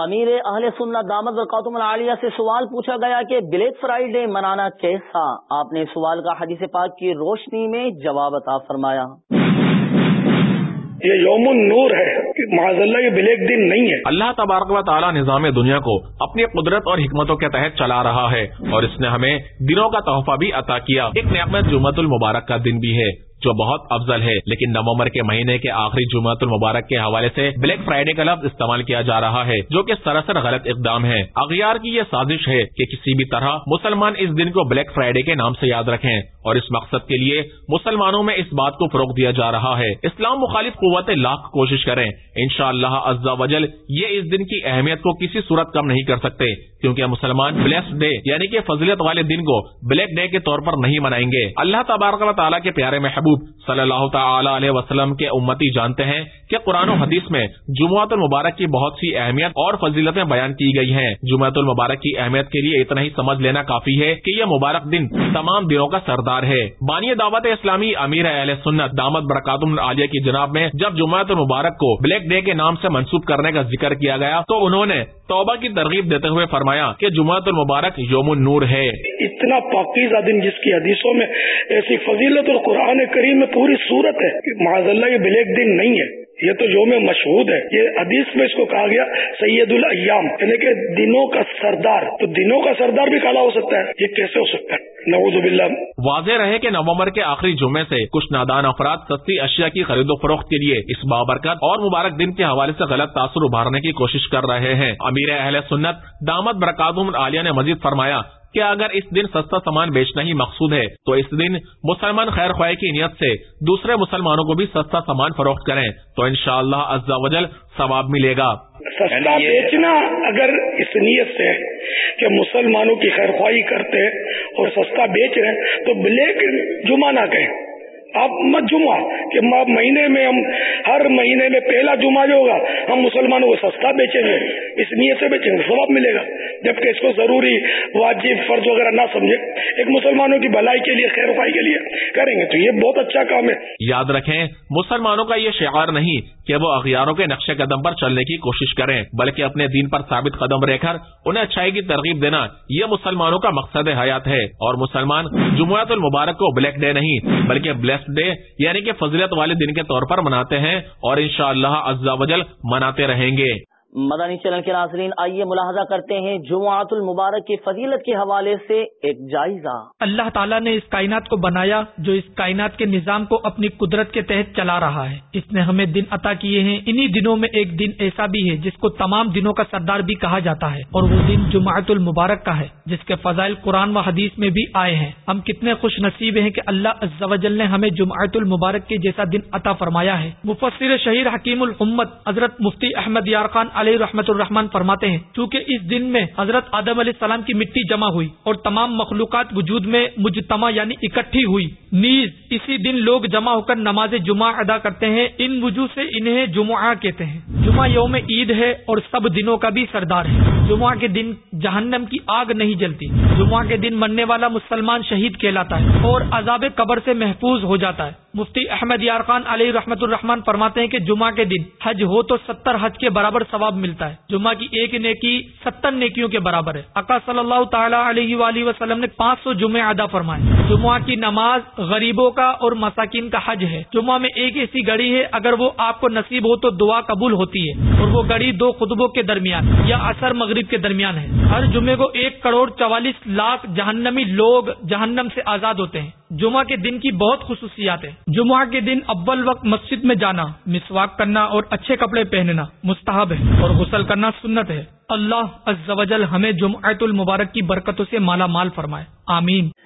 امیر اہل سننا دامد قاتم العالیہ سے سوال پوچھا گیا کہ بلیک فرائیڈے منانا کیسا؟ آپ نے سوال کا حدیث پاک کی روشنی میں جواب عطا فرمایا۔ یہ یوم النور ہے معذ اللہ یہ بلیک دن نہیں ہے۔ اللہ تبارک و تعالی نظام دنیا کو اپنی قدرت اور حکمتوں کے تحت چلا رہا ہے اور اس نے ہمیں دنوں کا تحفہ بھی عطا کیا۔ ایک نعمت جمعت المبارک کا دن بھی ہے۔ جو بہت افضل ہے۔ لیکن نومبر کے مہینے کے آخری جمعۃ المبارک کے حوالے سے بلیک فرائیڈے کا لفظ استعمال کیا جا رہا ہے، جو کہ سراسر غلط اقدام ہے۔ اغیار کی یہ سازش ہے کہ کسی بھی طرح مسلمان اس دن کو بلیک فرائیڈے کے نام سے یاد رکھیں۔ اور اس مقصد کے لیے مسلمانوں میں اس بات کو فروغ دیا جا رہا ہے۔ اسلام مخالف قوت لاکھ کوشش کریں۔ ان شاء اللہ وجل یہ اس دن کی اہمیت کو کسی صورت کم نہیں کر سکتے۔ کیونکہ مسلمان بلیس ڈے یعنی کہ فضیلت والے دن کو بلیک ڈے کے طور پر نہیں منائیں گے۔ اللہ تبارک و تعالیٰ کے پیارے محبوب صلی اللہ تعالی علیہ وسلم کے امتی جانتے ہیں کہ قرآن و حدیث میں جمعۃ المبارک کی بہت سی اہمیت اور فضیلتیں بیان کی گئی ہیں۔ جمعۃ المبارک کی اہمیت کے لیے اتنا ہی سمجھ لینا کافی ہے کہ یہ مبارک دن تمام دنوں کا سردار ہے۔ بانی دعوت اسلامی امیر اہل سنت دامت برکات عالیہ کی جناب میں جب جمعۃ المبارک کو بلیک ڈے کے نام سے منسوخ کرنے کا ذکر کیا گیا تو انہوں نے توبہ کی ترغیب دیتے ہوئے فرمایا کہ جمعۃ المبارک یوم النور ہے۔ اتنا پاکیزہ دن جس کی حدیثوں میں ایسی فضیلت اور قرآن کریم میں پوری صورت ہے معذ اللہ یہ بلیک دن نہیں ہے، یہ تو جو میں مشہور ہے۔ یہ حدیث میں اس کو کہا گیا سید الایام یعنی کہ دنوں کا سردار، تو دنوں کا سردار بھی کالا ہو سکتا ہے، یہ کیسے ہو سکتا ہے؟ نعوذ باللہ۔ واضح رہے کہ نومبر کے آخری جمعے سے کچھ نادان افراد سستی اشیاء کی خرید و فروخت کے لیے اس بابرکت اور مبارک دن کے حوالے سے غلط تاثر ابھارنے کی کوشش کر رہے ہیں۔ امیر اہل سنت دامت برکاتم عالیہ نے مزید فرمایا کہ اگر اس دن سستا سامان بیچنا ہی مقصود ہے تو اس دن مسلمان خیر خواہ کی نیت سے دوسرے مسلمانوں کو بھی سستا سامان فروخت کریں تو انشاءاللہ شاء اللہ وجل ثواب ملے گا۔ سستا بیچنا اگر اس نیت سے کہ مسلمانوں کی خیر خواہی کرتے اور سستا بیچ رہے تو بلیک جمعہ نہ کہیں۔ آپ مت جمعہ، کہ مہینے میں، ہم ہر مہینے میں پہلا جمعہ جو ہوگا، ہم مسلمانوں کو سستا بیچیں گے، اس نیت سے بیچیں گے، ثواب ملے گا۔ جبکہ اس کو ضروری واجب فرض وغیرہ نہ سمجھے۔ ایک مسلمانوں کی بھلائی کے لیے، خیر پائی کے لیے کریں گے۔ تو یہ بہت اچھا کام ہے۔ یاد رکھیں، مسلمانوں کا یہ شعار نہیں کہ وہ اخیاروں کے نقشے قدم پر چلنے کی کوشش کریں، بلکہ اپنے دین پر ثابت قدم رہ کر انہیں اچھائی کی ترغیب دینا، یہ مسلمانوں کا مقصد حیات ہے۔ اور مسلمان جمعیت المبارک کو بلیک ڈے نہیں، بلکہ بلیس ڈے یعنی کہ فضلت والے دن کے طور پر مناتے ہیں اور انشاءاللہ شاء اللہ مناتے رہیں گے۔ مدانی چینل کے ناظرین، آئیے ملاحظہ کرتے ہیں جمعات المبارک کی فضیلت کے حوالے سے ایک جائزہ۔ اللہ تعالیٰ نے اس کائنات کو بنایا جو اس کائنات کے نظام کو اپنی قدرت کے تحت چلا رہا ہے۔ اس نے ہمیں دن عطا کیے ہیں۔ انہی دنوں میں ایک دن ایسا بھی ہے جس کو تمام دنوں کا سردار بھی کہا جاتا ہے اور وہ دن جمعات المبارک کا ہے، جس کے فضائل قرآن و حدیث میں بھی آئے ہیں۔ ہم کتنے خوش نصیب ہیں کہ اللہ عزوجل نے ہمیں جمعات المبارک کے جیسا دن عطا فرمایا ہے۔ مفسر شہیر حکیم الحمد حضرت مفتی احمد یار خان علیہ رحمت الرحمان فرماتے ہیں، چونکہ اس دن میں حضرت آدم علیہ السلام کی مٹی جمع ہوئی اور تمام مخلوقات وجود میں مجتمع یعنی اکٹھی ہوئی۔ نیز اسی دن لوگ جمع ہو کر نماز جمعہ ادا کرتے ہیں، ان وجوہ سے انہیں جمعہ کہتے ہیں۔ جمعہ یوم عید ہے اور سب دنوں کا بھی سردار ہے۔ جمعہ کے دن جہنم کی آگ نہیں جلتی، جمعہ کے دن مرنے والا مسلمان شہید کہلاتا ہے اور عذاب قبر سے محفوظ ہو جاتا ہے۔ مفتی احمد یار خان علیہ رحمت الرحمان فرماتے ہیں کہ جمعہ کے دن حج ہو تو ستر حج کے برابر ثواب ملتا ہے۔ جمعہ کی ایک نیکی ستر نیکیوں کے برابر ہے۔ اکا صلی اللہ تعالیٰ علیہ وآلہ وسلم نے پانچ سو جمعے ادا فرمائے۔ جمعہ کی نماز غریبوں کا اور مساکین کا حج ہے۔ جمعہ میں ایک ایسی گڑی ہے، اگر وہ آپ کو نصیب ہو تو دعا قبول ہوتی ہے اور وہ گڑی دو خطبوں کے درمیان یا اثر مغرب کے درمیان ہے۔ ہر جمعے کو ایک کروڑ چوالیس لاکھ جہنمی لوگ جہنم سے آزاد ہوتے ہیں۔ جمعہ کے دن کی بہت خصوصیات ہیں۔ جمعہ کے دن اول وقت مسجد میں جانا، مسواک کرنا اور اچھے کپڑے پہننا مستحب ہے اور غسل کرنا سنت ہے۔ اللہ عز و جل ہمیں جمعیت المبارک کی برکتوں سے مالا مال فرمائے۔ آمین۔